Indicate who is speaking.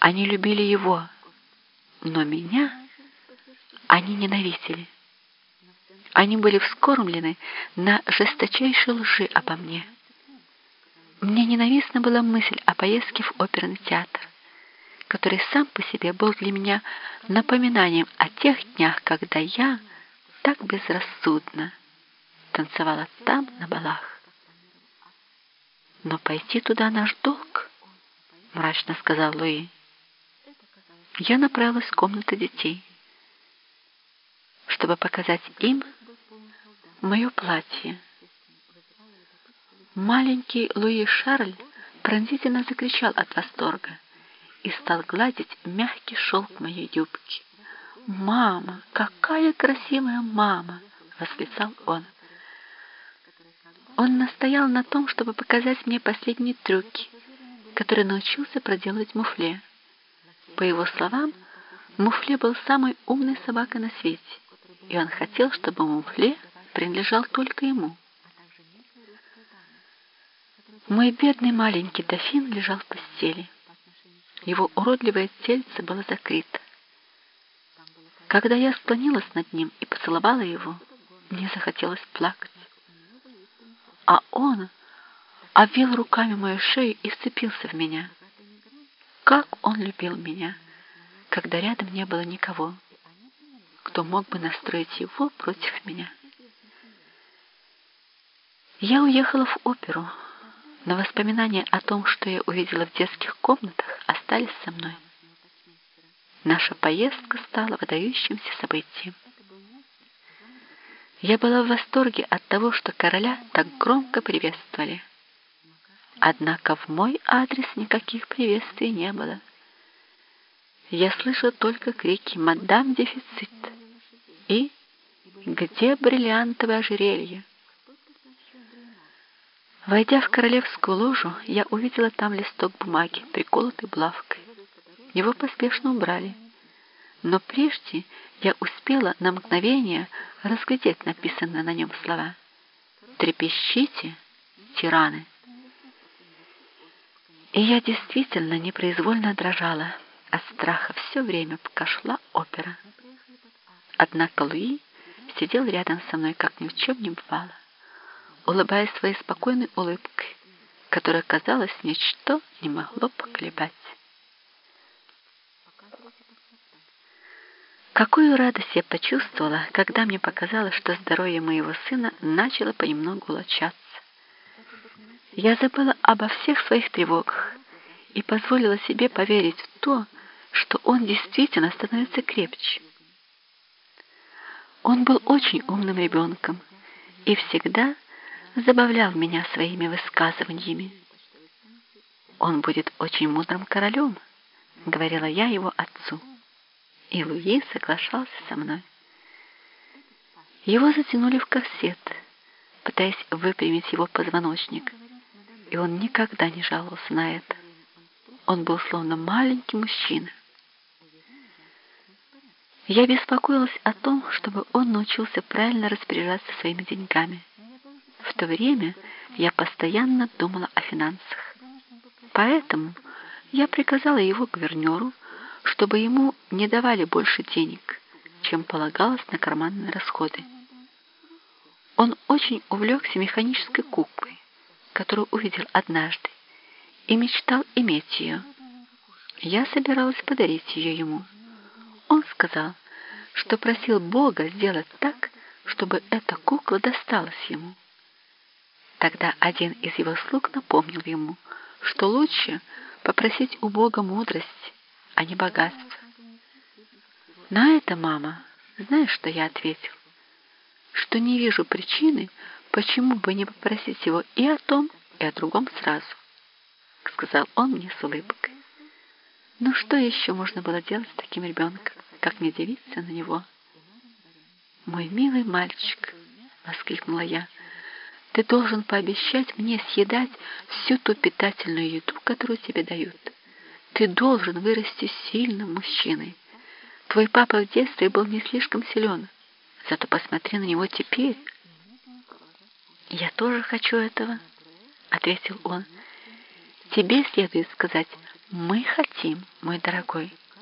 Speaker 1: Они любили его, но меня они ненавидели. Они были вскормлены на жесточайшей лжи обо мне. Мне ненавистна была мысль о поездке в оперный театр, который сам по себе был для меня напоминанием о тех днях, когда я так безрассудно танцевала там, на балах. «Но пойти туда наш долг», — мрачно сказал Луи. Я направилась в комнату детей, чтобы показать им мое платье. Маленький Луи Шарль пронзительно закричал от восторга и стал гладить мягкий шелк моей юбки. «Мама! Какая красивая мама!» — восклицал он. Он настоял на том, чтобы показать мне последние трюки, которые научился проделывать Муфле. По его словам, Муфле был самой умной собакой на свете, и он хотел, чтобы Муфле принадлежал только ему. Мой бедный маленький дофин лежал в постели. Его уродливое тельце было закрыто. Когда я склонилась над ним и поцеловала его, мне захотелось плакать. А он обвил руками мою шею и вцепился в меня. Как он любил меня, когда рядом не было никого, кто мог бы настроить его против меня. Я уехала в оперу, но воспоминания о том, что я увидела в детских комнатах, остались со мной. Наша поездка стала выдающимся событием. Я была в восторге от того, что короля так громко приветствовали. Однако в мой адрес никаких приветствий не было. Я слышала только крики «Мадам дефицит!» и «Где бриллиантовое ожерелье?» Войдя в королевскую ложу, я увидела там листок бумаги, приколотый булавкой. Его поспешно убрали. Но прежде я успела на мгновение разглядеть написанные на нем слова. «Трепещите, тираны!» И я действительно непроизвольно дрожала от страха все время, пока шла опера. Однако Луи сидел рядом со мной, как ни в чем не бывало, улыбаясь своей спокойной улыбкой, которая, казалось, ничто не могло поколебать. Какую радость я почувствовала, когда мне показалось, что здоровье моего сына начало понемногу улучшаться. Я забыла обо всех своих тревогах и позволила себе поверить в то, что он действительно становится крепче. Он был очень умным ребенком и всегда забавлял меня своими высказываниями. «Он будет очень мудрым королем», — говорила я его отцу. И Луи соглашался со мной. Его затянули в корсет, пытаясь выпрямить его позвоночник — и он никогда не жаловался на это. Он был словно маленький мужчина. Я беспокоилась о том, чтобы он научился правильно распоряжаться своими деньгами. В то время я постоянно думала о финансах. Поэтому я приказала его гувернеру, чтобы ему не давали больше денег, чем полагалось на карманные расходы. Он очень увлекся механической куклой, которую увидел однажды, и мечтал иметь ее. Я собиралась подарить ее ему. Он сказал, что просил Бога сделать так, чтобы эта кукла досталась ему. Тогда один из его слуг напомнил ему, что лучше попросить у Бога мудрость, а не богатство. На это, мама, знаешь, что я ответил? Что не вижу причины, Почему бы не попросить его и о том, и о другом сразу? Сказал он мне с улыбкой. Ну что еще можно было делать с таким ребенком, как не дивиться на него? «Мой милый мальчик!» — воскликнула я. «Ты должен пообещать мне съедать всю ту питательную еду, которую тебе дают. Ты должен вырасти сильным мужчиной. Твой папа в детстве был не слишком силен, зато посмотри на него теперь». «Я тоже хочу этого», — ответил он. «Тебе следует сказать Мы хотим, мой дорогой,